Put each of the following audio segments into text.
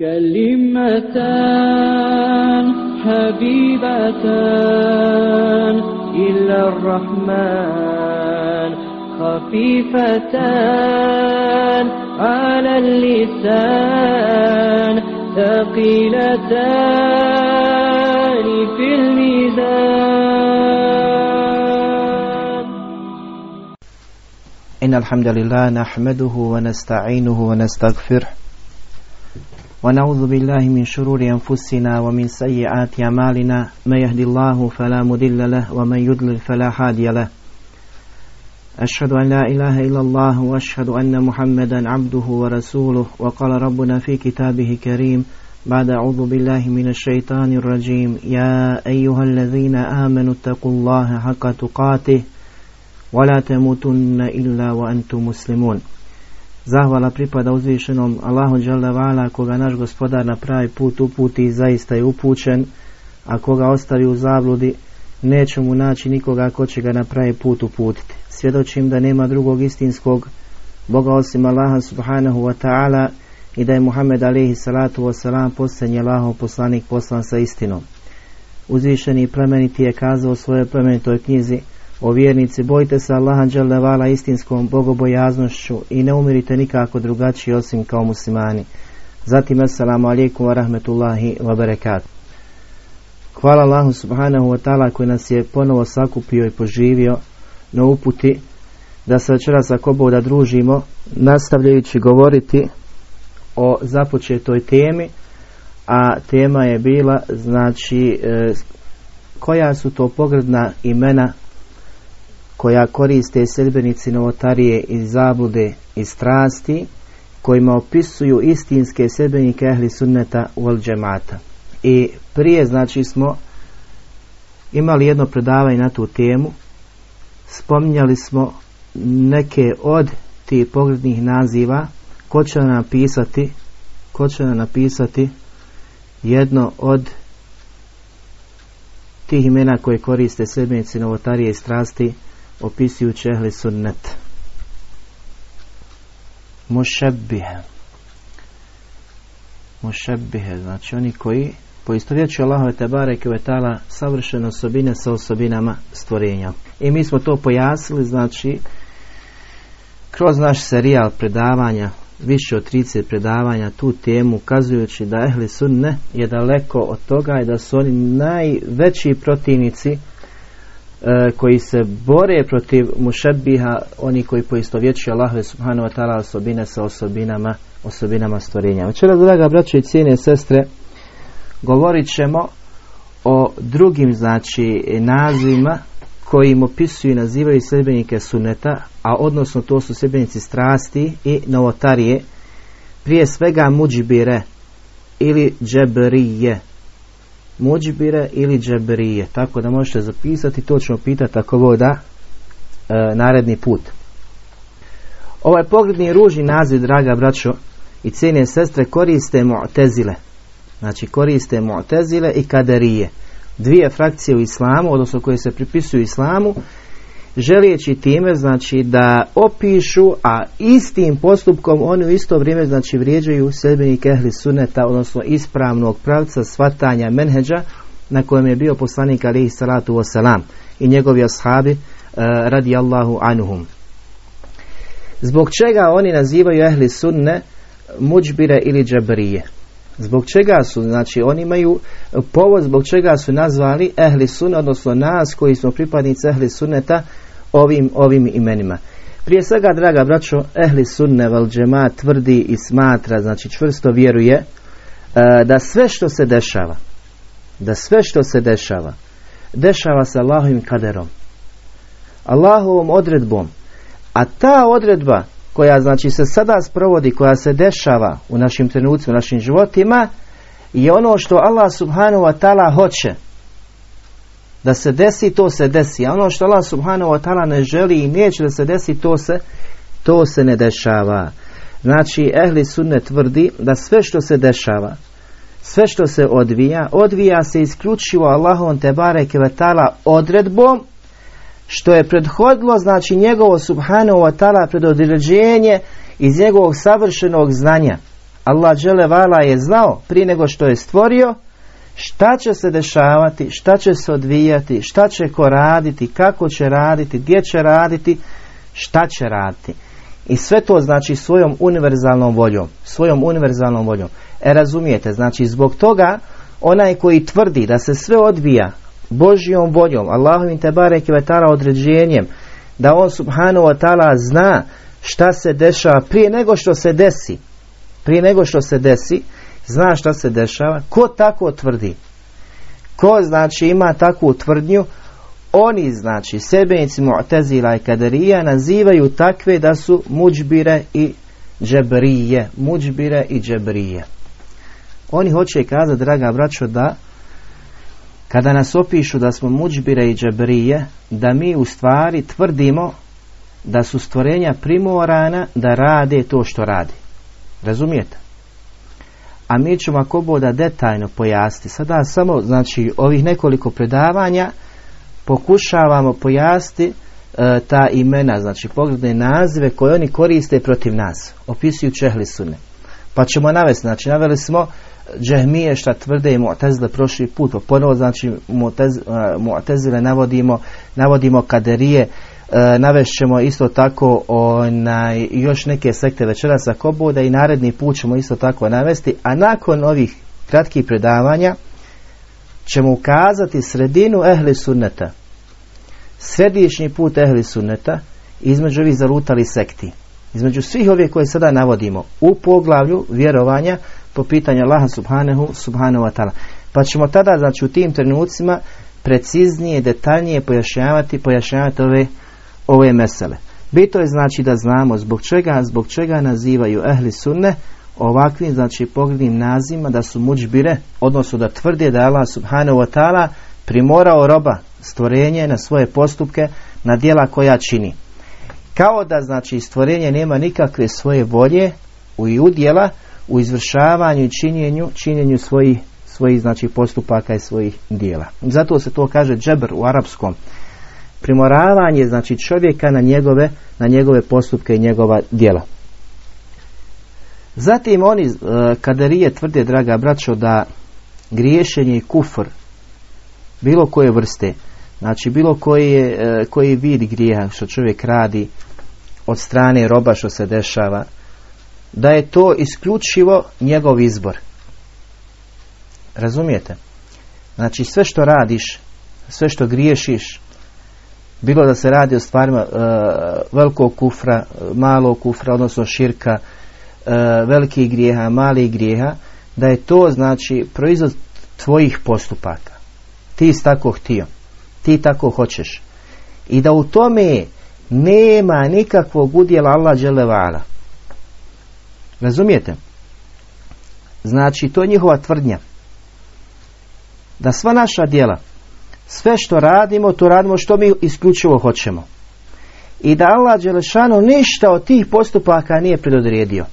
كلمتان حبيبتان إلى الرحمن خفيفتان على اللسان ثقيلتان في الميزان. إن الحمد لله نحمده ونستعينه ونستغفره. ونعوذ بالله من شرور أنفسنا ومن سيئات أعمالنا. ما يهدي الله فلا مضل له ومن يضلل فلا هادي له. أشهد أن لا إله إلا الله وأشهد أن محمدا عبده ورسوله. وقال ربنا في كتابه كريم بعد أعوذ بالله من الشيطان الرجيم. يا أيها الذين آمنوا اتقوا الله حق تقاته ولا تموتن إلا وأنتم مسلمون. Zahvala pripada uzvišenom Allahu Vala koga naš gospodar na pravi put uputi i zaista je upućen, a koga ostavi u zabludi neće mu naći nikoga ko će ga na pravi put uputiti. Svjedočim da nema drugog istinskog Boga osim Allaha subhanahu wa ta'ala i da je Muhammed alaihi salatu wa salam posljednji Allahov poslanik poslan sa istinom. Uzvišeni plemeniti je kazao u svojoj plemenitoj knjizi o vjernici, bojte se Allaha vala istinskom bogobojaznošću i ne umirite nikako drugačiji osim kao muslimani. Zatim, assalamu alaikum wa rahmetullahi wa barakatuh. Hvala Allahu subhanahu wa ta'ala koji nas je ponovo sakupio i poživio na uputi da se večeras ako da družimo nastavljajući govoriti o započetoj temi a tema je bila znači e, koja su to pogredna imena koja koriste sedbenici novotarije i zabude i strasti kojima opisuju istinske sedbenike ehli sunneta u džemata. I prije znači smo imali jedno predavanje na tu temu, spominjali smo neke od tih pogrednih naziva, ko će nam napisati, ko će nam napisati jedno od tih imena koje koriste sedbenici novotarije i strasti opisujući ehli sunnet. Mušebbihe. Mušebbihe, znači oni koji poistovjećuju Allahove Tebare Kvetala savršene osobine sa osobinama stvorenja. I mi smo to pojasnili, znači, kroz naš serijal predavanja, više od 30 predavanja, tu temu, ukazujući da ehli sunne je daleko od toga i da su oni najveći protivnici koji se bore protiv mušebiha, oni koji poistovjećuju Allahove subhanahu wa ta'ala osobine sa osobinama, osobinama stvorenja. Večera, draga braće i cijene sestre, govorit ćemo o drugim znači nazivima koji opisuju i nazivaju sljedbenike suneta, a odnosno to su sljedbenici strasti i novotarije, prije svega muđibire ili džebrije, muđbire ili džabrije. Tako da možete zapisati, to ćemo pitati ako voda e, naredni put. Ovaj pogledni ružni naziv, draga braćo i cijene sestre, koriste mu'tezile. Znači koriste mu'tezile i kaderije. Dvije frakcije u islamu, odnosno koje se pripisuju islamu, želijeći time znači da opišu, a istim postupkom oni u isto vrijeme znači vrijeđaju sedbenike ehli suneta, odnosno ispravnog pravca svatanja menheđa na kojem je bio poslanik alihi salatu wasalam i njegovi ashabi uh, radi Allahu anuhum. Zbog čega oni nazivaju ehli sunne muđbire ili džabrije? Zbog čega su, znači oni imaju povod zbog čega su nazvali ehli sunne, odnosno nas koji smo pripadnici ehli sunneta ovim, ovim imenima. Prije svega, draga braćo, ehli sunne val tvrdi i smatra, znači čvrsto vjeruje e, da sve što se dešava, da sve što se dešava, dešava se Allahovim kaderom, Allahovom odredbom, a ta odredba koja znači se sada sprovodi, koja se dešava u našim trenucima, u našim životima, je ono što Allah subhanahu wa ta'ala hoće da se desi, to se desi. A ono što Allah subhanahu wa ta'ala ne želi i neće da se desi, to se, to se ne dešava. Znači, ehli sunne tvrdi da sve što se dešava, sve što se odvija, odvija se isključivo Allahom te bareke odredbom što je prethodilo znači njegovo subhanahu wa ta'ala predodređenje iz njegovog savršenog znanja. Allah vala je znao prije nego što je stvorio šta će se dešavati, šta će se odvijati, šta će ko raditi, kako će raditi, gdje će raditi, šta će raditi. I sve to znači svojom univerzalnom voljom, svojom univerzalnom voljom. E razumijete, znači zbog toga onaj koji tvrdi da se sve odvija Božjom voljom, Allahovim te bareke određenjem, da on subhanahu wa ta'ala zna šta se dešava prije nego što se desi, prije nego što se desi, zna šta se dešava, ko tako tvrdi? Ko znači ima takvu tvrdnju? Oni znači sebenici Mu'tezila i Kaderija nazivaju takve da su muđbire i džebrije. Muđbire i džebrije. Oni hoće kazati, draga braćo, da kada nas opišu da smo muđbire i džebrije, da mi u stvari tvrdimo da su stvorenja primorana da rade to što radi. Razumijete? A mi ćemo ako boda detaljno pojasniti. Sada samo, znači, ovih nekoliko predavanja pokušavamo pojasniti e, ta imena, znači pogledne nazive koje oni koriste protiv nas. Opisuju čehli sunne. Pa ćemo navesti, znači naveli smo džehmije šta tvrde i mu'tezile prošli put, ponovo znači mu'tezile navodimo, navodimo kaderije, e, navešćemo isto tako onaj, još neke sekte večeras ako bude i naredni put ćemo isto tako navesti, a nakon ovih kratkih predavanja ćemo ukazati sredinu ehli sunneta, središnji put ehli sunneta između ovih zalutali sekti. Između svih ovih koje sada navodimo u poglavlju vjerovanja po pitanju Allaha subhanahu, subhanahu wa ta'ala. Pa ćemo tada, znači u tim trenucima preciznije, detaljnije pojašnjavati, pojašnjavati ove, ove mesele. Bito je znači da znamo zbog čega, zbog čega nazivaju ehli sunne ovakvim, znači poglednim nazima da su muđbire, odnosno da tvrde da je Allah subhanahu wa ta'ala primorao roba stvorenje na svoje postupke, na djela koja čini. Kao da znači stvorenje nema nikakve svoje volje u i udjela u izvršavanju i činjenju, činjenju svojih, svojih znači postupaka i svojih dijela. Zato se to kaže džebr u arapskom. Primoravanje znači čovjeka na njegove, na njegove postupke i njegova djela. Zatim oni e, kaderije tvrde, draga braćo, da griješenje i kufr bilo koje vrste, znači bilo koji, e, koji vid grijeha što čovjek radi od strane roba što se dešava, da je to isključivo njegov izbor. Razumijete? Znači sve što radiš, sve što griješiš, bilo da se radi o stvarima uh, velikog kufra, malog kufra, odnosno širka, uh, velikih grijeha, malih grijeha, da je to znači proizvod tvojih postupaka. Ti si tako htio. Ti tako hoćeš. I da u tome nema nikakvog udjela Allah dželevala. Razumijete? Znači, to je njihova tvrdnja. Da sva naša djela, sve što radimo, to radimo što mi isključivo hoćemo. I da Allah Đelešanu ništa od tih postupaka nije predodredio.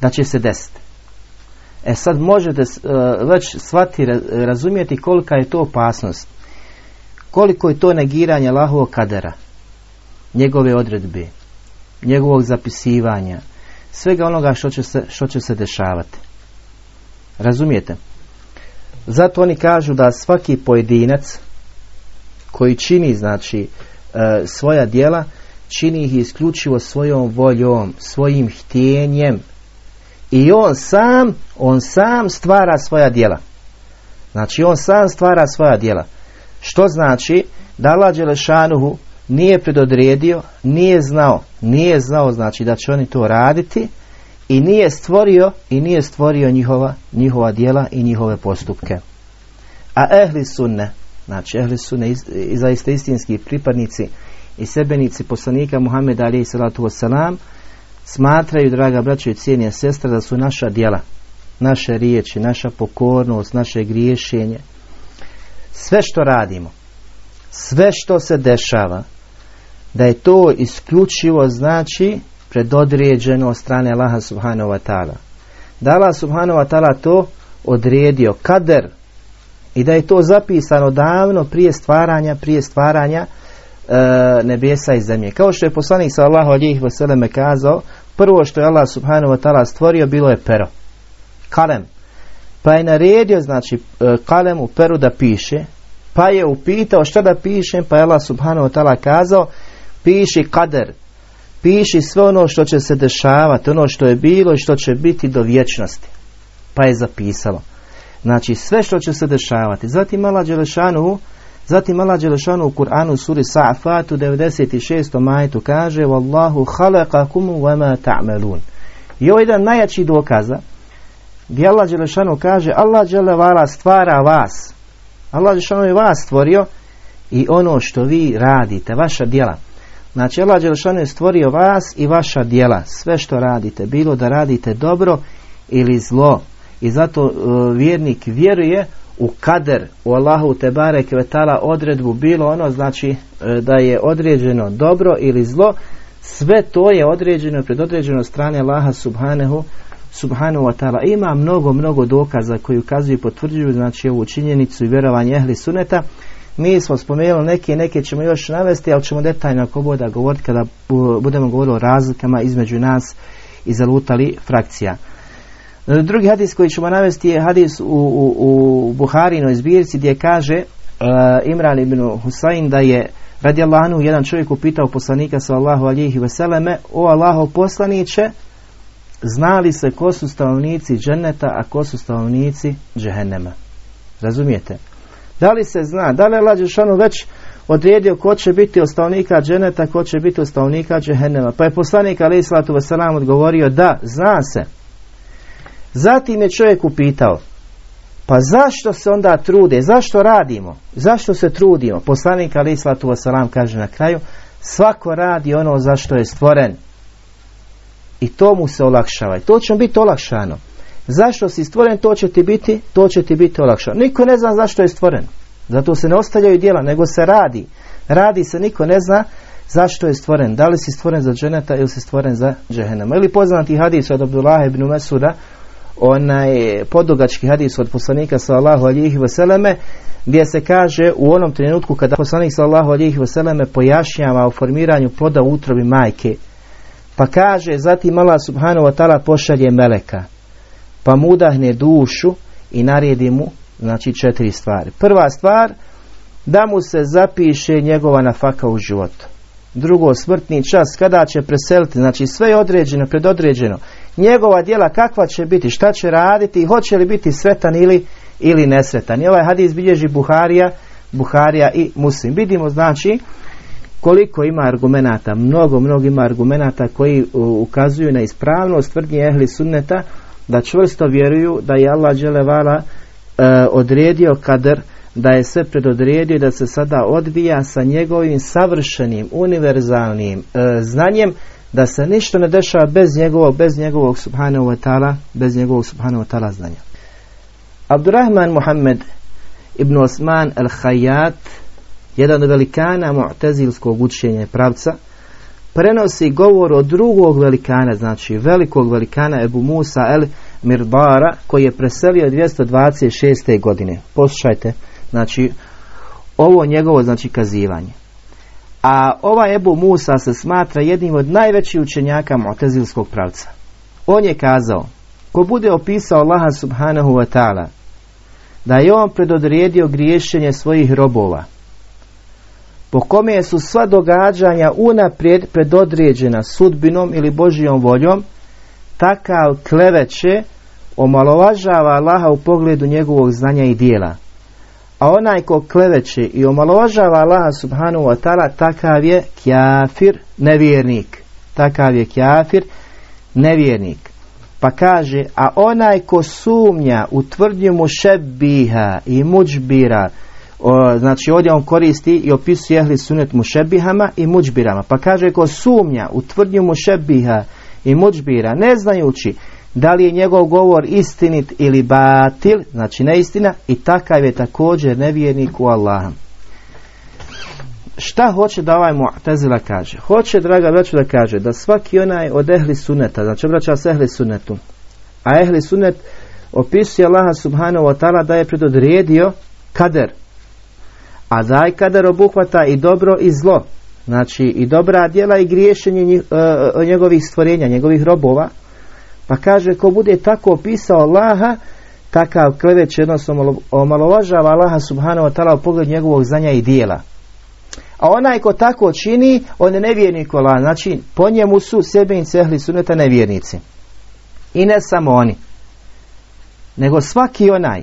Da će se desiti. E sad možete uh, već shvati, razumijeti kolika je to opasnost. Koliko je to negiranje Allahovog kadera. Njegove odredbe. Njegovog zapisivanja svega onoga što će se, što će se dešavati. Razumijete? Zato oni kažu da svaki pojedinac koji čini znači e, svoja djela čini ih isključivo svojom voljom, svojim htjenjem i on sam, on sam stvara svoja djela. Znači on sam stvara svoja djela. Što znači da Allah Đelešanuhu nije predodredio, nije znao, nije znao znači da će oni to raditi i nije stvorio i nije stvorio njihova, njihova djela i njihove postupke. A ehli sunne, znači ehli sunne i zaista istinski pripadnici i sebenici poslanika Muhammeda alaihi salatu wasalam smatraju, draga braćo i cijenije sestra, da su naša djela, naše riječi, naša pokornost, naše griješenje, sve što radimo, sve što se dešava, da je to isključivo znači predodređeno od strane Allaha subhanahu wa ta'ala. Da Allah subhanahu wa ta'ala to odredio kader i da je to zapisano davno prije stvaranja, prije stvaranja e, nebesa i zemlje. Kao što je poslanik sallahu alihi vseleme kazao Prvo što je Allah subhanahu wa ta'ala stvorio bilo je pero. Kalem. Pa je naredio, znači, e, kalem u peru da piše, pa je upitao šta da pišem, pa je Allah subhanahu wa ta'ala kazao, piši kader, piši sve ono što će se dešavati, ono što je bilo i što će biti do vječnosti. Pa je zapisalo. Znači sve što će se dešavati. Zatim Allah Đelešanu Zatim Allah Đelešanu u Kur'anu suri Sa'fat u 96. majtu kaže Wallahu khalaqakum wa ma ta'malun. I ovo je jedan najjači dokaza gdje Allah Đelešanu kaže Allah Đelevala stvara vas. Allah Đelešanu je vas stvorio i ono što vi radite, vaša djela. Znači Allah Đelešanu je stvorio vas i vaša djela, sve što radite, bilo da radite dobro ili zlo. I zato uh, vjernik vjeruje u kader, u Allahu Tebare Kvetala odredbu bilo ono znači e, da je određeno dobro ili zlo, sve to je određeno predodređeno strane Allaha Subhanahu Subhanahu wa. Ima mnogo, mnogo dokaza koji ukazuju i potvrđuju znači ovu činjenicu i vjerovanje ehli suneta. Mi smo spomenuli neke, neke ćemo još navesti, ali ćemo detaljno ako boda govoriti kada budemo govorili o razlikama između nas i zalutali frakcija. Drugi hadis koji ćemo navesti je hadis u, u, u Buharinoj zbirci gdje kaže uh, Imran ibn Husayn da je radi Allahanu jedan čovjek upitao poslanika sallahu alihi veseleme o Allaho poslaniće znali se ko su stanovnici dženeta a ko su stanovnici džehennema razumijete da li se zna da li je Allah već odredio ko će biti od stanovnika dženeta ko će biti od stanovnika džehennema pa je poslanik alihi sallatu veselam odgovorio da zna se Zatim je čovjek upitao, pa zašto se onda trude, zašto radimo, zašto se trudimo? Poslanik Ali Islatu Wasalam kaže na kraju, svako radi ono zašto je stvoren. I to mu se olakšava. I to će biti olakšano. Zašto si stvoren, to će ti biti, to će ti biti olakšano. Niko ne zna zašto je stvoren. Zato se ne ostavljaju djela, nego se radi. Radi se, niko ne zna zašto je stvoren. Da li si stvoren za dženeta ili si stvoren za džehenema. Ili poznati hadis od Abdullah ibn Mesuda, onaj podugački hadis od poslanika sallallahu alihi vseleme gdje se kaže u onom trenutku kada poslanik sallallahu alihi vseleme pojašnjava o formiranju ploda utrobi majke pa kaže zatim Allah subhanahu wa ta'ala pošalje meleka pa mu udahne dušu i naredi mu znači četiri stvari prva stvar da mu se zapiše njegova nafaka u životu drugo smrtni čas kada će preseliti znači sve je određeno predodređeno njegova djela kakva će biti, šta će raditi, hoće li biti sretan ili, ili nesretan. I ovaj hadis bilježi Buharija, Buharija i Muslim. Vidimo znači koliko ima argumenata, mnogo, mnogo ima argumenata koji ukazuju na ispravnost tvrdnje ehli sunneta da čvrsto vjeruju da je Allah dželevala e, odredio kader da je sve predodredio da se sada odvija sa njegovim savršenim, univerzalnim e, znanjem da se ništa ne dešava bez njegovog, bez njegovog subhanahu wa ta'ala, bez njegovog subhanahu wa ta'ala znanja. Abdurrahman Muhammed ibn Osman al-Hayat, jedan od velikana mu'tezilskog učenja pravca, prenosi govor od drugog velikana, znači velikog velikana Ebu Musa el Mirbara, koji je preselio 226. godine. Poslušajte, znači, ovo njegovo znači kazivanje. A ovaj Ebu Musa se smatra jednim od najvećih učenjaka Mu'tezilskog pravca. On je kazao, ko bude opisao Allaha subhanahu wa ta'ala, da je on predodredio griješenje svojih robova, po kome su sva događanja unaprijed predodređena sudbinom ili Božijom voljom, takav kleveće omalovažava Allaha u pogledu njegovog znanja i dijela. A onaj ko kleveće i omalovažava Allaha subhanahu wa ta'ala, takav je kjafir, nevjernik. Takav je kjafir, nevjernik. Pa kaže, a onaj ko sumnja u tvrdnju mu šebiha i muđbira, o, znači ovdje on koristi i opisuje ehli sunet mušebihama i muđbirama. Pa kaže, ko sumnja u tvrdnju mu šebiha i muđbira, ne znajući da li je njegov govor istinit ili batil, znači neistina, i takav je također nevjernik u Allaha. Šta hoće da ovaj Mu'tazila kaže? Hoće, draga braću, da kaže da svaki onaj od ehli suneta, znači obraća se ehli sunetu, a ehli sunet opisuje Allaha subhanahu wa ta'ala da je predodredio kader, a da je kader obuhvata i dobro i zlo. znači i dobra djela i griješenje e, njegovih stvorenja, njegovih robova. Pa kaže, ko bude tako opisao Allaha, takav kleveć jednostavno omalovažava Allaha subhanahu wa ta'ala u pogled njegovog znanja i dijela. A onaj ko tako čini, on je nevjernik Allah. Znači, po njemu su sebe i cehli suneta nevjernici. I ne samo oni. Nego svaki onaj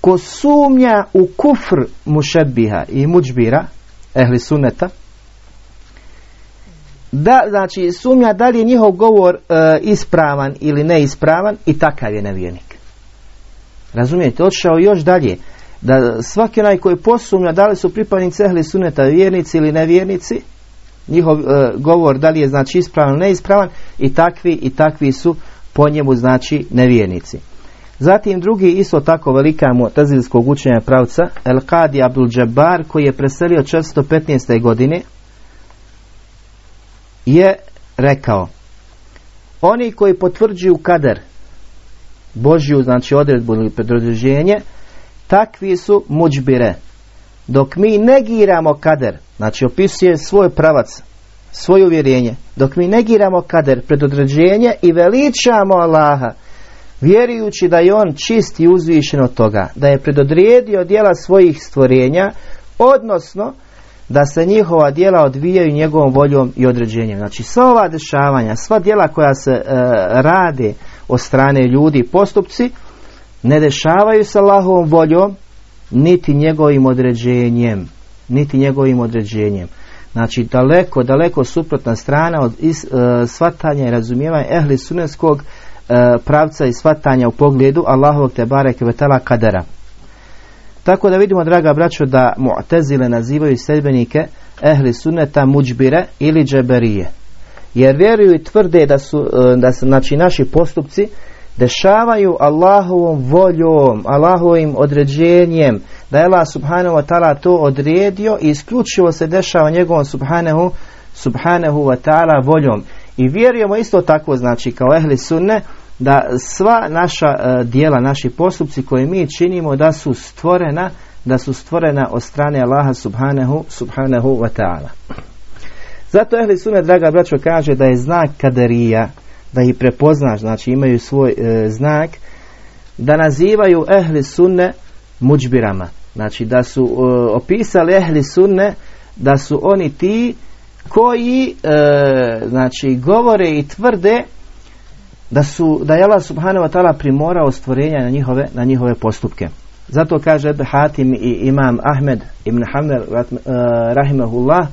ko sumnja u kufr mušedbiha i muđbira, ehli suneta, da, znači, sumnja da li je njihov govor e, ispravan ili neispravan i takav je nevjernik. Razumijete, odšao još dalje da svaki onaj koji posumnja da li su pripadnici ehli suneta vjernici ili nevjernici, njihov e, govor da li je znači ispravan ili neispravan i takvi i takvi su po njemu znači nevjernici. Zatim drugi isto tako velika tazilskog učenja pravca El Qadi Abdul Jabbar koji je preselio 415. godine je rekao oni koji potvrđuju kader Božju znači odredbu ili predodređenje takvi su muđbire. Dok mi negiramo kader, znači opisuje svoj pravac, svoje uvjerenje, dok mi negiramo kader, predodređenje i veličamo Allaha, vjerujući da je on čist i uzvišen od toga, da je predodredio dijela svojih stvorenja, odnosno da se njihova djela odvijaju njegovom voljom i određenjem. Znači sva ova dešavanja, sva djela koja se e, rade od strane ljudi postupci, ne dešavaju se Allahovom voljom, niti njegovim određenjem. Niti njegovim određenjem. Znači daleko, daleko suprotna strana od is, e, svatanja i razumijevanja ehli sunetskog e, pravca i svatanja u pogledu Allahovog te bareke vetala kadera. Tako da vidimo, draga braćo, da mu'tezile nazivaju sedbenike ehli suneta muđbire ili džeberije. Jer vjeruju i tvrde da su, e, da su znači, naši postupci dešavaju Allahovom voljom, Allahovim određenjem, da je Allah subhanahu wa ta'ala to odredio i isključivo se dešava njegovom subhanahu, subhanahu wa ta'ala voljom. I vjerujemo isto tako, znači, kao ehli sunne, da sva naša uh, dijela, naši postupci koje mi činimo da su stvorena, da su stvorena od strane Allaha subhanahu, subhanahu wa ta'ala. Zato ehli sunne, draga braćo, kaže da je znak kaderija, da ih prepoznaš, znači imaju svoj e, znak, da nazivaju ehli sunne muđbirama. Znači da su e, opisali ehli sunne da su oni ti koji e, znači govore i tvrde da su da je Allah subhanahu wa ta'ala primorao stvorenja na njihove, na njihove postupke. Zato kaže Hatim i imam Ahmed ibn Hamel rahimahullah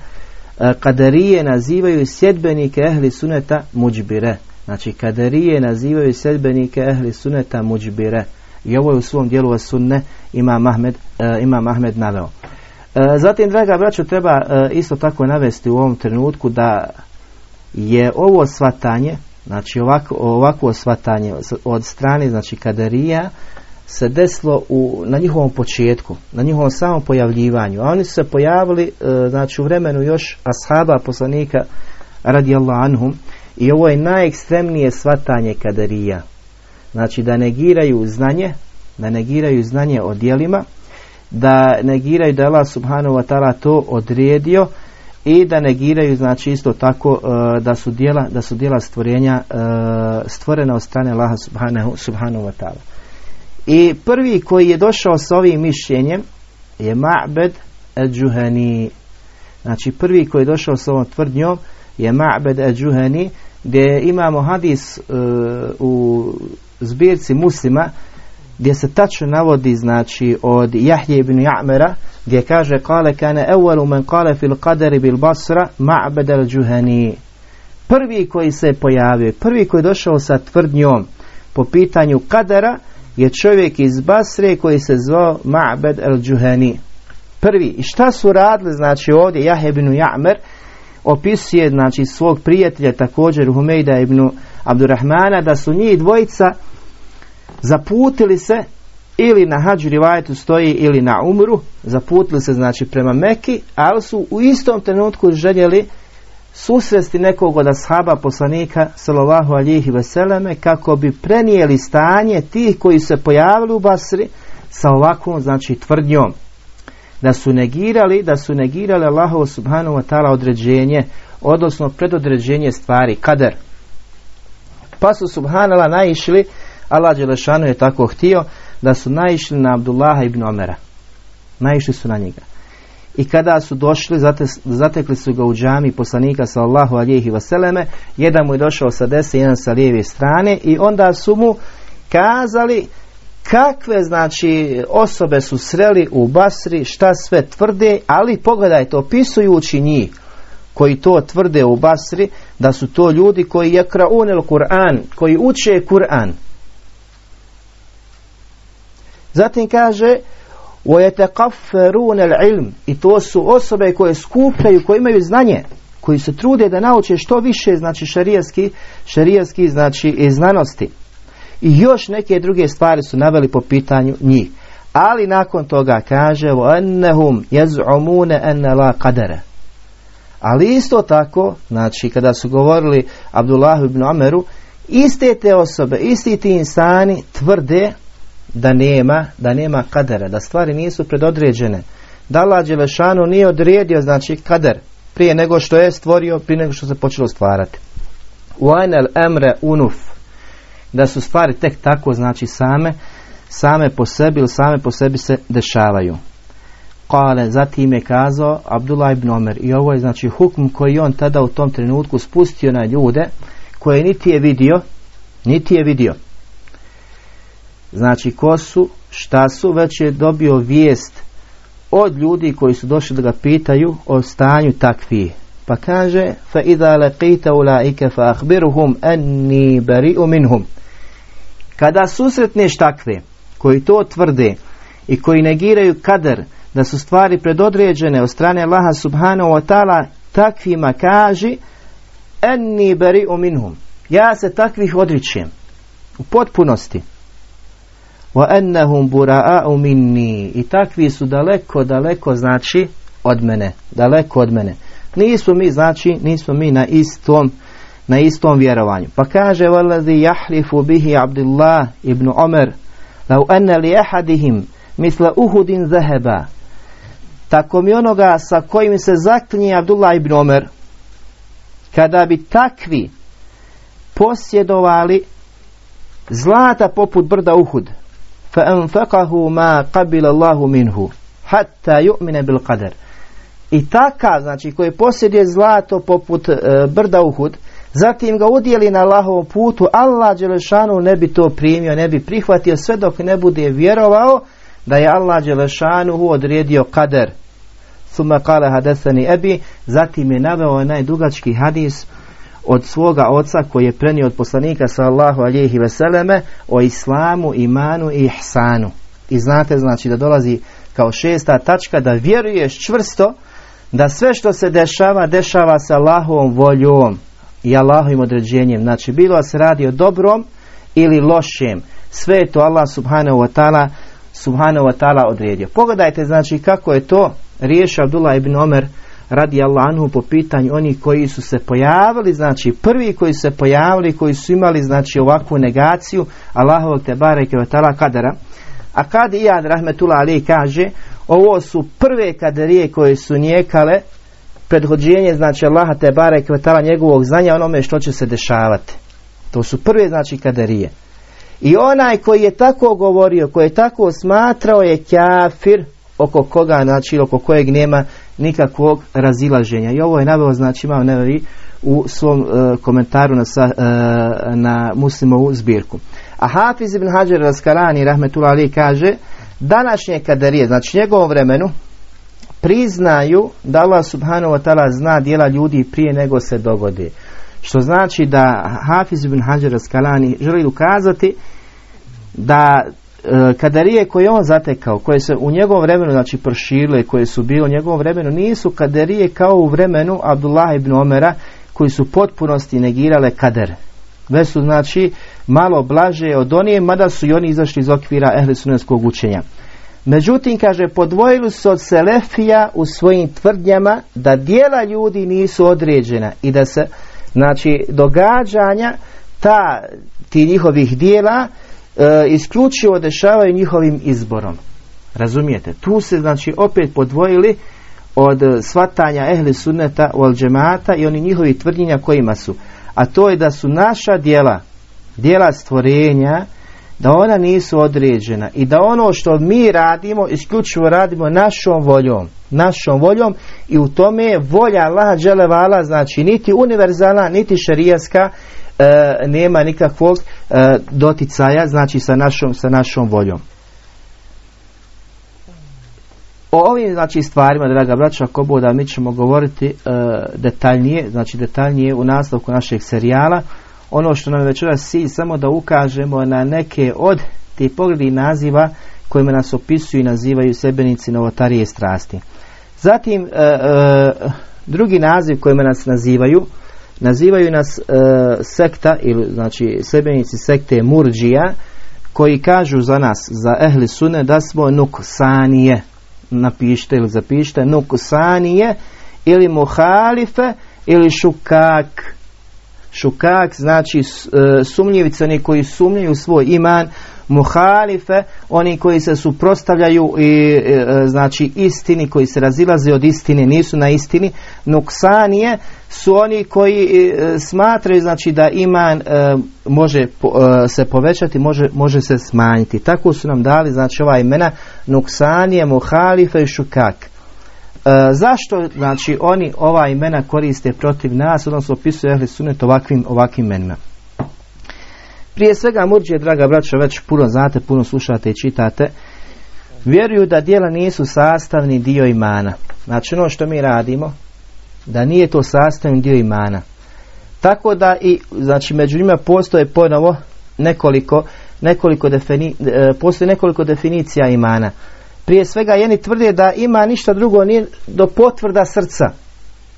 kadarije nazivaju sjedbenike ehli suneta muđbire Znači, kaderije nazivaju sedbenike ehli suneta muđbire. I ovo je u svom dijelu sunne ima Mahmed, uh, ima Mahmed naveo. Uh, zatim, draga braćo, treba uh, isto tako navesti u ovom trenutku da je ovo svatanje, znači ovako, ovakvo svatanje od strane, znači kaderija, se desilo u, na njihovom početku, na njihovom samom pojavljivanju. A oni su se pojavili, znači u vremenu još ashaba poslanika radijallahu anhum, i ovo je najekstremnije svatanje kadarija. Znači da negiraju znanje, da negiraju znanje o dijelima, da negiraju da je Allah subhanahu wa ta'ala to odredio i da negiraju znači isto tako uh, da su dijela da su dijela stvorenja uh, stvorena od strane Allaha subhanahu, subhanahu wa ta'ala. I prvi koji je došao s ovim mišljenjem je Ma'bed al-Juhani. Znači prvi koji je došao s ovom tvrdnjom je Ma'bed al-Juhani gdje imamo hadis uh, u zbirci muslima gdje se tačno navodi znači od Jahje ibn Ja'mera gdje kaže kale kane evvalu men kale fil qadari bil basra ma'bed al juhani. Prvi koji se pojavio prvi koji je došao sa tvrdnjom po pitanju kadera je čovjek iz Basre koji se zvao Ma'bed al juhani. Prvi. I šta su radili znači ovdje Jahje ibn Ja'mer? Opisuje znači svog prijatelja također Humejda ibn Abdurrahmana da su njih dvojica zaputili se ili na hađu rivajetu stoji ili na umru zaputili se znači prema Meki ali su u istom trenutku željeli susresti nekog od ashaba poslanika sallallahu alihi veseleme kako bi prenijeli stanje tih koji se pojavili u Basri sa ovakvom znači tvrdnjom da su negirali, da su negirali Allahovo subhanahu wa ta'ala određenje, odnosno predodređenje stvari, kader. Pa su subhanala naišli, Allah Đelešanu je tako htio, da su naišli na Abdullaha ibn Omera. Naišli su na njega. I kada su došli, zatekli su ga u džami poslanika sallahu alijehi vaseleme, jedan mu je došao sa desne, jedan sa lijeve strane i onda su mu kazali kakve znači osobe su sreli u Basri, šta sve tvrde, ali pogledajte, opisujući njih koji to tvrde u Basri, da su to ljudi koji je kraunel Kur'an, koji uče Kur'an. Zatim kaže وَيَتَقَفَّرُونَ الْعِلْمِ I to su osobe koje skupljaju, koje imaju znanje, koji se trude da nauče što više, znači šarijski, šarijski znači i znanosti. I još neke druge stvari su naveli po pitanju njih. Ali nakon toga kaže وَأَنَّهُمْ يَزْعُمُونَ أَنَّ لَا قَدَرَ Ali isto tako, znači kada su govorili Abdullahu ibn Ameru, iste te osobe, isti ti insani tvrde da nema, da nema kadera, da stvari nisu predodređene. Da Allah Đelešanu nije odredio, znači kader, prije nego što je stvorio, prije nego što se počelo stvarati. Uajnel emre unuf, da su stvari tek tako, znači same, same po sebi ili same po sebi se dešavaju. Kale, zatim je kazao Abdullah ibn Omer i ovo je znači hukm koji on tada u tom trenutku spustio na ljude koje niti je vidio, niti je vidio znači ko su, šta su, već je dobio vijest od ljudi koji su došli da ga pitaju o stanju takvi. Pa kaže, fa idha laqita ulaike fa akhbiruhum anni bari'u minhum. Kada susretneš takve koji to tvrde i koji negiraju kader da su stvari predodređene od strane Allaha subhanahu wa ta'ala takvima kaži enni bari'u minhum. Ja se takvih odričem u potpunosti annahum bura'a'u minni i takvi su daleko daleko znači od mene. Daleko od mene. Nismo mi znači nismo mi na istom na istom vjerovanju. Pa kaže wallazi yahlifu bihi Abdullah ibn Umar law anna li ahadihim misla uhudin zahaba. Tako mi onoga sa kojim se zaklinje Abdullah ibn Umar kada bi takvi posjedovali zlata poput brda Uhud فأنفقه ما قبل الله منه حتى يؤمن بالقدر i takav, znači koji posjeduje zlato poput e, brda Uhud, zatim ga udjeli na Allahovom putu, Allah Đelešanu ne bi to primio, ne bi prihvatio sve dok ne bude vjerovao da je Allah Đelešanu odredio kader. Suma kale hadesani ebi, zatim je naveo onaj dugački hadis od svoga oca koji je prenio od poslanika sallahu alihi veseleme o islamu, imanu i ihsanu. I znate znači da dolazi kao šesta tačka da vjeruješ čvrsto da sve što se dešava, dešava sa Allahovom voljom i Allahovim određenjem. Znači bilo se radi o dobrom ili lošem. Sve je to Allah subhanahu wa ta'ala subhanahu wa ta'ala odredio. Pogledajte znači kako je to riješio Abdullah ibn Omer radi Allahu po pitanju onih koji su se pojavili, znači prvi koji su se pojavili, koji su imali znači ovakvu negaciju Allahovog te bareke tala kadera. A kad Iyad rahmetullah ali kaže, ovo su prve kaderije koje su njekale predhođenje znači Allaha te bareke tala njegovog znanja onome što će se dešavati. To su prve znači kaderije. I onaj koji je tako govorio, koji je tako smatrao je kafir oko koga, znači oko kojeg nema nikakvog razilaženja. I ovo je naveo, znači imao nevi u svom e, komentaru na, sa, e, na muslimovu zbirku. A Hafiz ibn Hajar Raskarani rahmetullah ali kaže današnje kadarije, znači njegovom vremenu priznaju da Allah subhanahu wa ta'ala zna dijela ljudi prije nego se dogodi. Što znači da Hafiz ibn Hajar Raskalani želi ukazati da kadarije koje on zatekao, koje se u njegovom vremenu znači proširile, koje su bile u njegovom vremenu, nisu kadarije kao u vremenu Abdullah ibn Omera koji su potpunosti negirale kader. Već su znači malo blaže od onije, mada su i oni izašli iz okvira ehli učenja. Međutim, kaže, podvojili su od Selefija u svojim tvrdnjama da dijela ljudi nisu određena i da se, znači, događanja ta, ti njihovih dijela e, isključivo dešavaju njihovim izborom. Razumijete? Tu se znači opet podvojili od svatanja ehli sunneta od džemata i oni njihovi tvrdnjenja kojima su. A to je da su naša djela, djela stvorenja, da ona nisu određena i da ono što mi radimo isključivo radimo našom voljom našom voljom i u tome je volja Allaha dželevala znači niti univerzalna niti šerijaska e, nema nikakvog e, doticaja znači sa našom, sa našom voljom o ovim znači stvarima draga braća ako da mi ćemo govoriti e, detaljnije znači detaljnije u nastavku našeg serijala ono što nam večeras cilj samo da ukažemo na neke od tih pogledi naziva kojima nas opisuju i nazivaju sebenici novotarije strasti. Zatim e, e, drugi naziv kojima nas nazivaju nazivaju nas e, sekta ili znači sebenici sekte Murđija koji kažu za nas za ehli sune da smo nuksanije napišite ili zapišite nuksanije ili muhalife ili šukak šukak znači e, sumnjivice oni koji sumnjaju svoj iman muhalife oni koji se suprotstavljaju i e, znači istini koji se razilaze od istine nisu na istini. Nuksanije su oni koji e, smatraju znači da iman može se povećati može, može se smanjiti. Tako su nam dali znači ova imena nuksanije muhalife i šukak. E, zašto znači oni ova imena koriste protiv nas, odnosno opisuju ehli sunet ovakvim, ovakvim imenima? Prije svega murđe, draga braća, već puno znate, puno slušate i čitate, vjeruju da dijela nisu sastavni dio imana. Znači ono što mi radimo, da nije to sastavni dio imana. Tako da i, znači među njima postoje ponovo nekoliko, nekoliko defini, e, postoji nekoliko definicija imana. Prije svega jedni tvrde da ima ništa drugo nije do potvrda srca.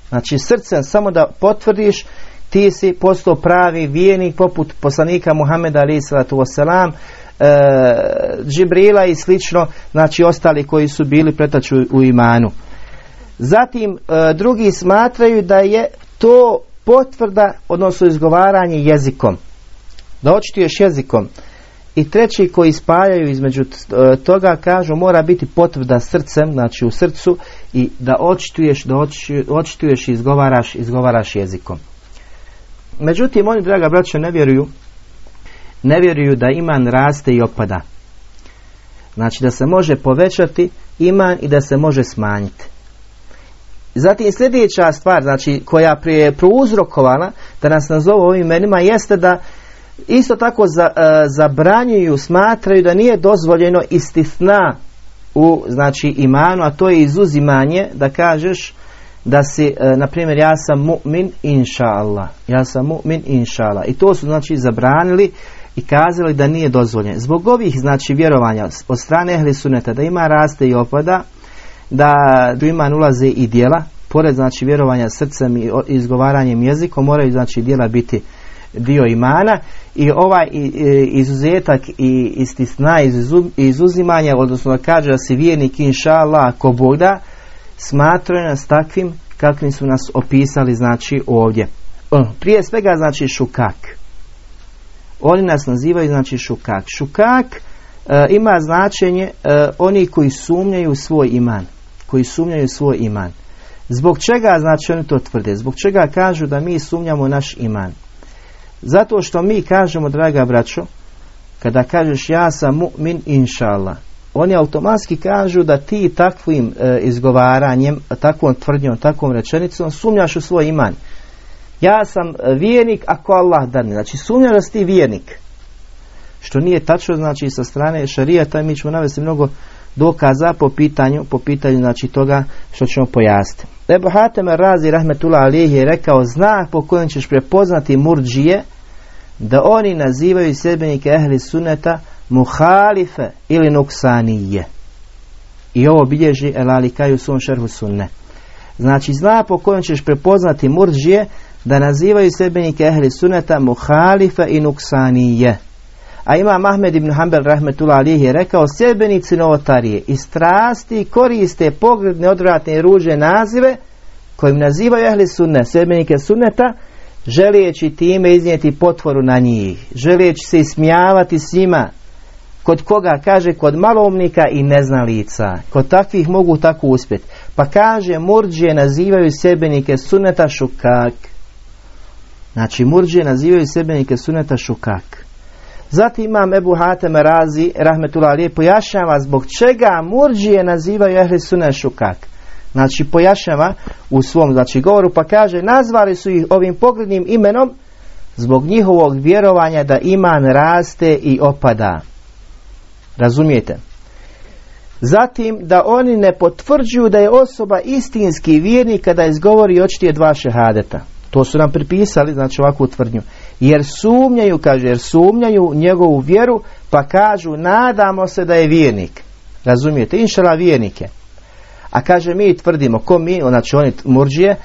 Znači srcem samo da potvrdiš ti si postao pravi vijenik poput poslanika Muhameda ali salatu wasalam, e, Džibrila i slično, znači ostali koji su bili pretaču u imanu. Zatim e, drugi smatraju da je to potvrda, odnosno izgovaranje jezikom. Da očituješ jezikom. I treći koji spajaju između e, toga kažu mora biti potvrda srcem, znači u srcu i da očituješ, da očituješ i izgovaraš, izgovaraš jezikom. Međutim, oni, draga braća, ne vjeruju, ne vjeruju da iman raste i opada. Znači da se može povećati iman i da se može smanjiti. Zatim sljedeća stvar, znači koja je prouzrokovana da nas nazovu ovim imenima jeste da isto tako za, e, zabranjuju, smatraju da nije dozvoljeno istisna u znači imanu, a to je izuzimanje da kažeš da si, e, na primjer, ja sam mu'min inša Allah. Ja sam mu'min inša Allah. I to su znači zabranili i kazali da nije dozvoljeno. Zbog ovih znači vjerovanja od strane ehli suneta da ima raste i opada, da u iman ulaze i dijela, pored znači vjerovanja srcem i izgovaranjem jezikom moraju znači dijela biti dio imana i ovaj izuzetak i istisna izuzimanja, odnosno da kaže da si vijenik inša Allah ako Bog da, smatraju nas takvim kakvim su nas opisali znači ovdje. Prije svega znači šukak. Oni nas nazivaju znači šukak. Šukak e, ima značenje e, oni koji sumnjaju svoj iman. Koji sumnjaju svoj iman. Zbog čega znači oni to tvrde? Zbog čega kažu da mi sumnjamo naš iman? Zato što mi kažemo, draga braćo, kada kažeš ja sam mu'min inšallah, oni automatski kažu da ti takvim e, izgovaranjem, takvom tvrdnjom, takvom rečenicom sumnjaš u svoj iman. Ja sam vijenik ako Allah dani. Znači sumnjaš da si ti vijenik. Što nije tačno, znači sa strane šarijata mi ćemo navesti mnogo dokaza po pitanju, po pitanju znači toga što ćemo pojasniti. Ebu Hatem Razi Rahmetullah Alijih je rekao znak po kojem ćeš prepoznati murđije da oni nazivaju sedbenike ehli suneta muhalife ili nuksanije. I ovo bilježi El Alikaj u svom šerhu sunne. Znači znak po kojem ćeš prepoznati murđije da nazivaju sedbenike ehli suneta muhalife i nuksanije. A ima Mahmed ibn Hanbel rahmetullah alijih je rekao sedbenici novotarije i strasti koriste pogledne odvratne ruže nazive kojim nazivaju ehli sunne, sedbenike sunneta, želijeći time iznijeti potvoru na njih, želijeći se ismijavati s njima, Kod koga? Kaže kod malomnika i neznalica. Kod takvih mogu tako uspjeti. Pa kaže murđije nazivaju sebenike suneta šukak. Znači murđije nazivaju sebenike suneta šukak. Zatim imam Ebu Hatem Razi, rahmetullah lijep, pojašnjava zbog čega murđije nazivaju ehli suneta šukak. Znači pojašnjava u svom znači, govoru pa kaže nazvali su ih ovim poglednim imenom zbog njihovog vjerovanja da iman raste i opada. Razumijete? Zatim da oni ne potvrđuju da je osoba istinski vjernik kada izgovori očitije dva šehadeta. To su nam pripisali, znači ovakvu tvrdnju. Jer sumnjaju, kaže, jer sumnjaju njegovu vjeru, pa kažu, nadamo se da je vjernik. Razumijete? Inšala vjernike. A kaže, mi tvrdimo, ko mi, znači oni murđije,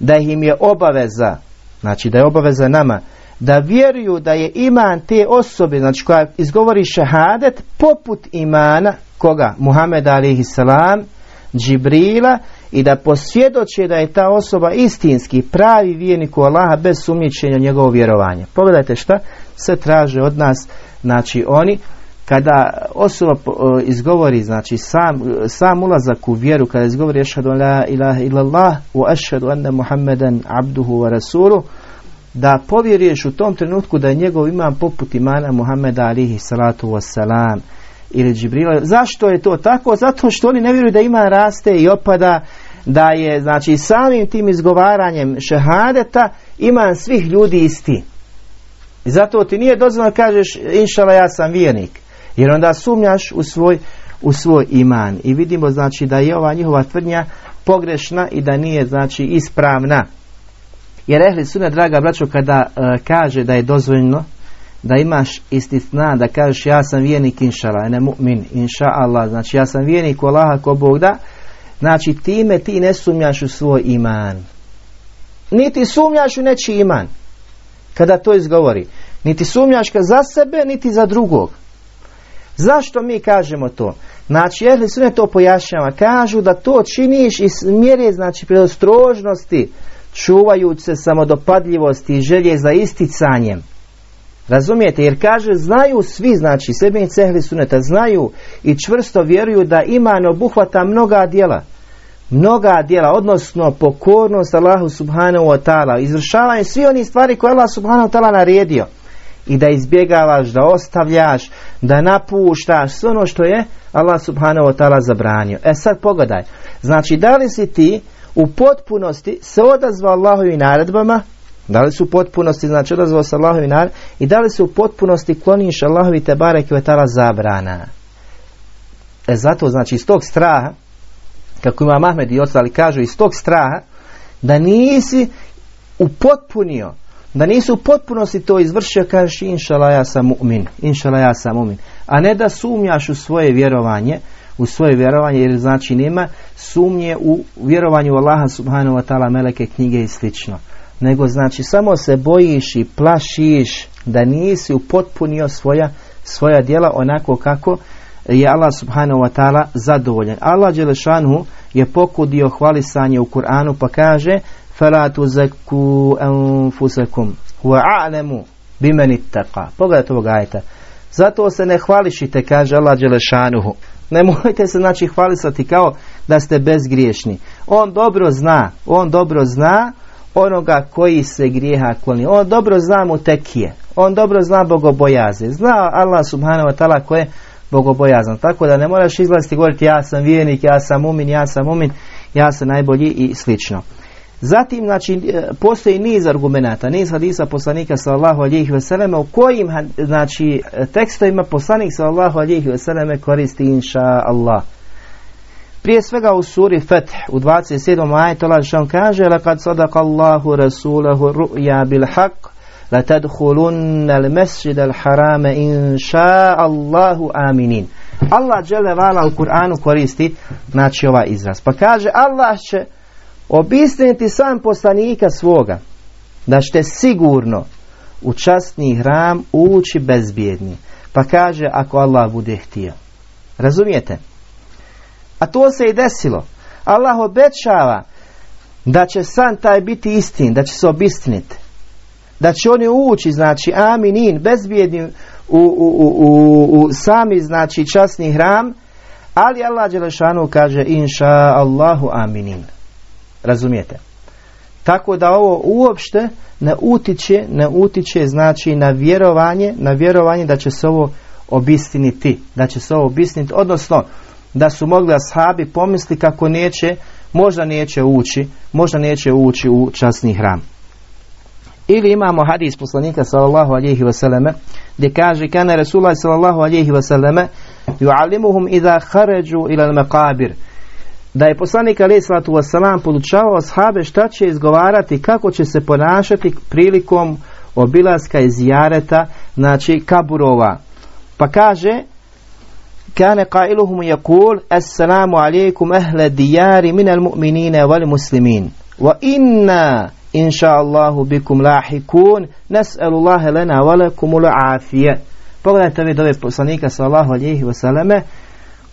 da im je obaveza, znači da je obaveza nama, da vjeruju da je iman te osobe, znači koja izgovori šehadet, poput imana, koga? Muhammed alihi salam, Džibrila i da posvjedoče da je ta osoba istinski pravi vjernik u Allaha bez sumnjičenja njegovo vjerovanje. Pogledajte šta se traže od nas, znači oni kada osoba izgovori znači sam, sam ulazak u vjeru kada izgovori ašhadu la ilaha illallah wa ašhadu anna muhammeden abduhu wa rasulu da povjeruješ u tom trenutku da je njegov imam poput imana Muhammeda alihi salatu wassalam ili Džibrila. Zašto je to tako? Zato što oni ne vjeruju da ima raste i opada, da je znači samim tim izgovaranjem šehadeta iman svih ljudi isti. I zato ti nije dozvoljeno kažeš inšala ja sam vjernik. Jer onda sumnjaš u svoj, u svoj iman. I vidimo znači da je ova njihova tvrdnja pogrešna i da nije znači ispravna. Jer ehli suna, draga braćo, kada e, kaže da je dozvoljno da imaš istisna, da kažeš ja sam vjernik inšala, ne mu'min, inša Allah, znači ja sam vjernik u Allaha ko Bog da, znači time ti ne sumnjaš u svoj iman. Niti sumnjaš u neći iman, kada to izgovori. Niti sumnjaš ka za sebe, niti za drugog. Zašto mi kažemo to? Znači, ehli ne to pojašnjava. Kažu da to činiš iz mjere, znači, predostrožnosti, čuvajući se samodopadljivosti i želje za isticanjem. Razumijete? Jer kaže, znaju svi, znači, sebi cehli suneta, znaju i čvrsto vjeruju da iman obuhvata mnoga djela. Mnoga djela, odnosno pokornost Allahu subhanahu wa ta'ala, izvršavanje svi oni stvari koje Allah subhanahu wa ta'ala naredio. I da izbjegavaš, da ostavljaš, da napuštaš, sve ono što je Allah subhanahu wa ta'ala zabranio. E sad pogledaj, znači da li si ti u potpunosti se odazvao Allahovim naredbama, da li su u potpunosti, znači odazvao se Allahovim naredbama i da li se u potpunosti kloniš Allahovi te barek vetala zabrana. E zato, znači, iz tog straha, kako ima Mahmed i ostali kažu, iz tog straha, da nisi upotpunio, da nisi u potpunosti to izvršio, kažeš inšala ja sam mu'min, inšala ja sam mu'min, a ne da sumnjaš u svoje vjerovanje, u svoje vjerovanje jer znači nema sumnje u vjerovanju Allaha subhanahu wa ta'ala meleke knjige i slično nego znači samo se bojiš i plašiš da nisi upotpunio svoja, svoja djela onako kako je Allah subhanahu wa ta'ala zadovoljan. Allah Đelešanu je pokudio hvalisanje u Kur'anu pa kaže Falatu zaku enfusakum wa a'lemu bimeni taqa. Pogledajte ovog ajta. Zato se ne hvališite, kaže Allah Ne Nemojte se znači hvalisati kao da ste bezgriješni. On dobro zna, on dobro zna onoga koji se grijeha kloni. On dobro zna mu tekije. On dobro zna bogobojaze. Zna Allah subhanahu wa ta'ala ko je bogobojazan. Tako da ne moraš izlaziti i govoriti ja sam vijenik, ja sam umin, ja sam umin, ja sam najbolji i slično. Zatim, znači, e, postoji niz argumenata, niz hadisa poslanika sallallahu alihi vseleme u kojim, znači, tekstovima poslanik sallallahu alihi vseleme koristi inša Allah. Prije svega u suri Feth u 27. ajetu Allah što kaže لَقَدْ صَدَقَ اللَّهُ رَسُولَهُ رُؤْيَا بِالْحَقِّ لَتَدْخُلُنَّ الْمَسْجِدَ الْحَرَامَ إِنْ شَاءَ اللَّهُ آمِنِينَ Allah džele vala u Kur'anu koristi znači ovaj izraz. Pa kaže Allah će obistiniti sam poslanika svoga da ćete sigurno u častni hram ući bezbjedni. Pa kaže ako Allah bude htio. Razumijete? A to se i desilo. Allah obećava da će san taj biti istin, da će se obistiniti. Da će oni ući, znači aminin, bezbjedni u, u, u, u sami znači časni hram, ali Allah Đelešanu kaže inša Allahu aminin. Razumijete? Tako da ovo uopšte ne utiče, ne utiče znači na vjerovanje, na vjerovanje da će se ovo obistiniti, da će se ovo obistiniti, odnosno da su mogli ashabi pomisli kako neće, možda neće ući, možda neće ući u časni hram. Ili imamo hadis poslanika sallallahu alejhi ve selleme gdje kaže kana Rasulullah sallallahu alejhi ve selleme yuallimuhum idha kharaju ila al-maqabir da je poslanik alejhi salatu vesselam podučavao ashabe šta će izgovarati kako će se ponašati prilikom obilaska iz jareta znači kaburova pa kaže كان قائلهم يقول السلام عليكم أهل الديار من المؤمنين والمسلمين وإنا إن شاء الله بكم لاحقون نسأل الله لنا ولكم العافية Pogledajte ove dove poslanika sallahu alihi wasalame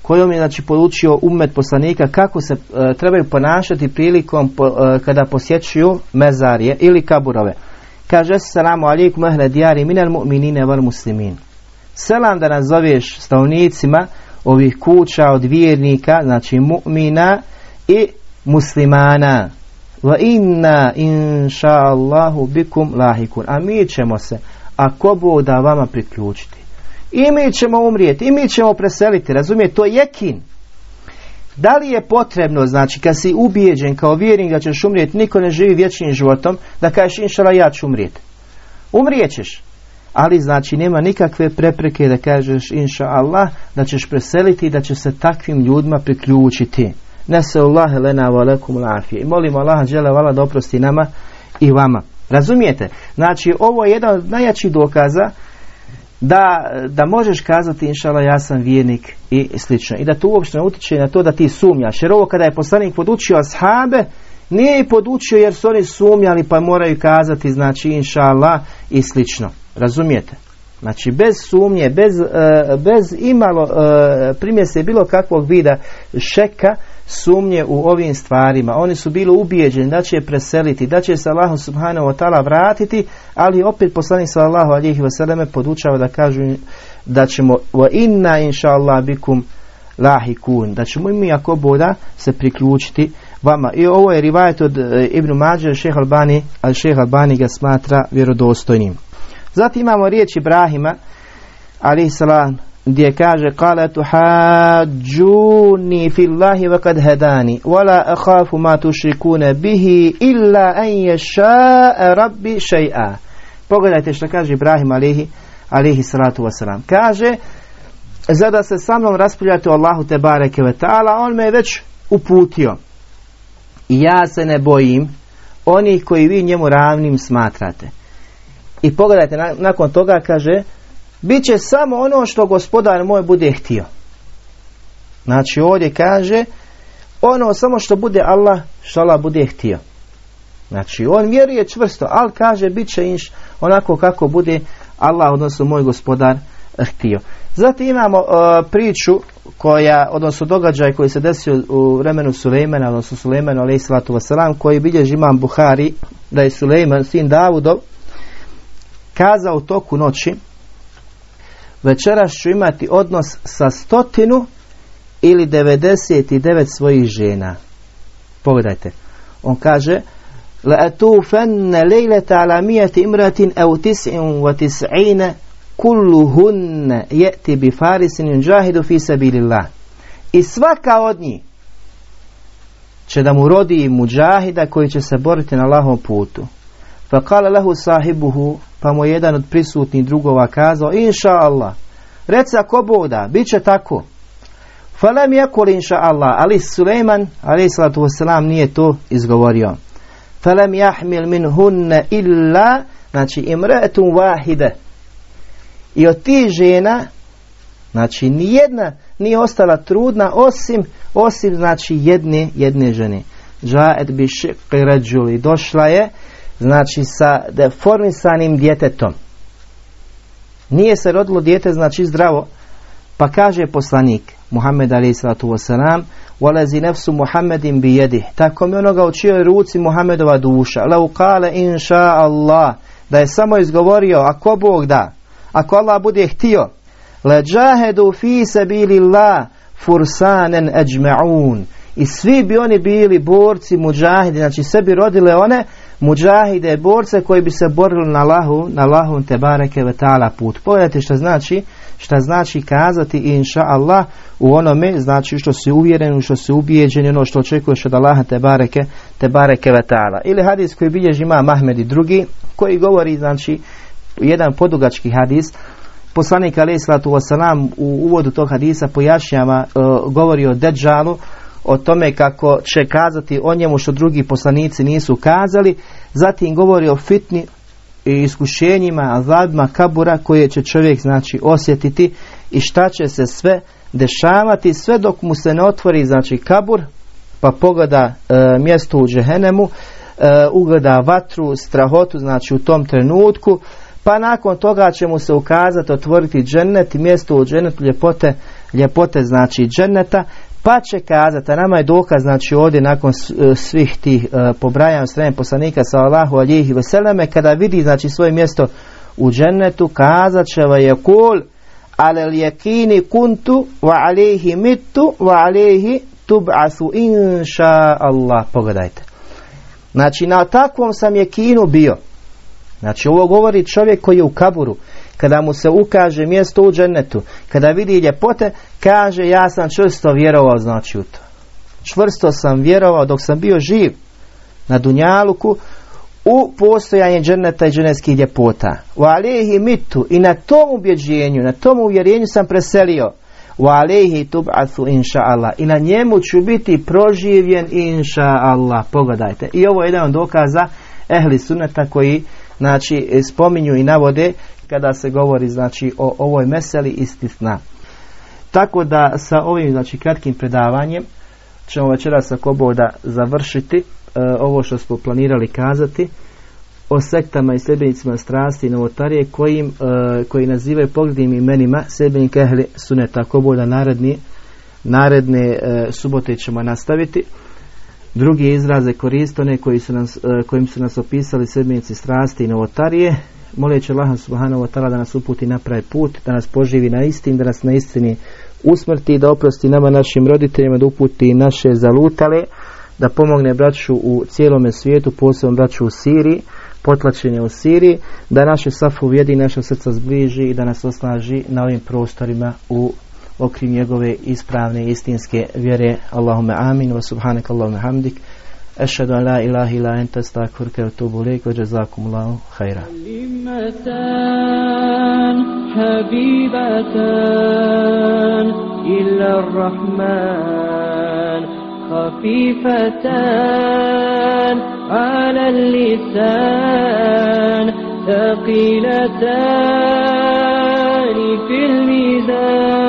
kojom je znači poručio umet poslanika kako se e, trebaju ponašati prilikom po, e, kada posjećuju mezarije ili kaburove. Kaže salamu alaikum ahle dijari minal mu'minine wal muslimin. Selam da nazoveš stavnicima ovih kuća od vjernika, znači mu'mina i muslimana. Wa inna inša Allahu bikum lahikun. A mi ćemo se, ako da vama priključiti. I mi ćemo umrijeti, i mi ćemo preseliti, razumije, to je jekin. Da li je potrebno, znači, kad si ubijeđen kao vjernik da ćeš umrijeti, niko ne živi vječnim životom, da kažeš inšala ja ću umrijeti. Umrijećeš, ali znači nema nikakve prepreke da kažeš inša Allah da ćeš preseliti i da će se takvim ljudima priključiti. Allah lena. I molimo Allaha žele vala da oprosti nama i vama. Razumijete? Znači ovo je jedan od najjačih dokaza da, da možeš kazati inšala ja sam vjernik i slično. I da to uopšte ne utječe na to da ti sumnjaš. Jer ovo kada je poslanik podučio ashabe, nije i podučio jer su oni sumnjali pa moraju kazati znači inšala i slično. Razumijete? Znači bez sumnje, bez, uh, bez imalo uh, primjese bilo kakvog vida šeka sumnje u ovim stvarima. Oni su bili ubijeđeni da će preseliti, da će se Allahu subhanahu wa ta'ala vratiti, ali opet poslanik sallallahu alihi wasallam podučava da kažu da ćemo wa inna inša Allah bikum lahikun, da ćemo mi ako boda se priključiti vama. I ovo je rivajet od uh, Ibn Mađer, šeha Albani, ali šeha Albani ga smatra vjerodostojnim. Zatim imamo riječ Ibrahima, ali salam, gdje kaže kala tuhađuni fillahi wa kad hedani wala akhafu ma tušrikune bihi illa an yasha rabbi shay'a pogledajte što kaže Ibrahim alihi alihi salatu wasalam kaže zada se sa mnom raspravljate o Allahu te bareke ve ta'ala on me je već uputio i ja se ne bojim onih koji vi njemu ravnim smatrate i pogledajte, nakon toga kaže, bit će samo ono što gospodar moj bude htio. Znači ovdje kaže, ono samo što bude Allah, što Allah bude htio. Znači on vjeruje čvrsto, ali kaže bit će inš onako kako bude Allah, odnosno moj gospodar htio. Zatim imamo uh, priču koja, odnosno događaj koji se desio u vremenu Sulejmana, odnosno Sulejmanu alaih salatu wasalam, koji bilježi imam Buhari, da je Sulejman, sin Davudov, kazao u toku noći večeras ću imati odnos sa stotinu ili 99 svojih žena. Pogledajte. On kaže لأتوفن ليلة على مئة امرأة أو تسع وتسعين kulluhunne jeti bi farisin fi sabilillah I svaka od njih će da mu rodi muđahida koji će se boriti na lahom putu. Pa kale lehu sahibuhu, pa mu jedan od prisutnih drugova kazao, inša Allah, reci ako boda, bit će tako. Falem jakul inša Allah, ali Suleiman, ali salatu wasalam, nije to izgovorio. Falem jahmil min hunne illa, znači imretum vahide, i od tih žena, znači nijedna nije ostala trudna osim, osim znači jedne, jedne žene. Džaed bi šiqi došla je, znači sa deformisanim djetetom. Nije se rodilo dijete znači zdravo, pa kaže poslanik Muhammed ali sallatu wasalam Walazi nefsu Muhammedin bi jedih. Tako mi onoga u čijoj ruci Muhammedova duša. Lau kale inša Allah. Da je samo izgovorio, ako Bog da. Ako Allah bude htio, leđahedu fi sabilillah fursanen ajma'un. I svi bi oni bili borci, muđahidi, znači sve bi rodile one muđahide, borce koji bi se borili na lahu, na lahu te bareke ve ta'ala put. Pogledajte šta znači, šta znači kazati inša Allah u onome, znači što si uvjeren, što si ubijeđen, ono što očekuješ od Allaha te bareke, te bareke ve ta'ala. Ili hadis koji bilježi ima Mahmed i drugi, koji govori, znači, jedan podugački hadis, poslanik alaih salatu wasalam u uvodu tog hadisa pojašnjava, e, govori o Deđalu, o tome kako će kazati o njemu što drugi poslanici nisu kazali, zatim govori o fitni i iskušenjima, azabima kabura koje će čovjek znači osjetiti i šta će se sve dešavati sve dok mu se ne otvori znači kabur pa pogleda e, mjesto u džehenemu e, ugleda vatru, strahotu znači u tom trenutku pa nakon toga će mu se ukazati otvoriti džennet i mjesto u džennetu ljepote, ljepote znači dženneta pa će kazati, a nama je dokaz, znači ovdje nakon e, svih tih uh, pobrajan strane poslanika sa Allahu alihi veseleme, kada vidi znači svoje mjesto u džennetu, kazat će va je kul, ale lijekini kuntu, wa alihi mitu, wa alihi tub'asu inša Allah. Pogledajte. Znači na takvom sam jekinu bio. Znači ovo govori čovjek koji je u kaburu kada mu se ukaže mjesto u džennetu, kada vidi ljepote, kaže ja sam čvrsto vjerovao znači u to. Čvrsto sam vjerovao dok sam bio živ na Dunjaluku u postojanje dženneta i dženetskih ljepota. U alihi mitu i na tom ubjeđenju, na tom uvjerenju sam preselio. U alihi tub'athu inša Allah. I na njemu ću biti proživljen inša Allah. Pogledajte. I ovo je jedan od dokaza ehli suneta koji znači spominju i navode kada se govori znači o ovoj meseli istisna. Tako da sa ovim znači kratkim predavanjem ćemo večeras ako da završiti e, ovo što smo planirali kazati o sektama i sljedbenicima strasti i novotarije kojim, e, koji nazivaju poglednim imenima sljedbenik ehli suneta ako da naredni naredne e, subote ćemo nastaviti drugi izraze koristone koji su nas, kojim su nas opisali sljedbenici strasti i novotarije. Moleći Allah subhanahu wa ta'ala da nas uputi na pravi put, da nas poživi na istin, da nas na istini usmrti, da oprosti nama našim roditeljima, da uputi naše zalutale, da pomogne braću u cijelome svijetu, posebno braću u Siriji, potlačenje u Siriji, da naše safu vjedi naša srca zbliži i da nas osnaži na ovim prostorima u okrim njegove ispravne istinske vjere. Allahume amin wa subhanak Allahume hamdik. أشهد أن لا إله إلا أنت أستغفرك وأتوب إليك وجزاكم الله خيرا كلمتان حبيبتان إلا الرحمن خفيفتان على اللسان ثقيلتان في الميزان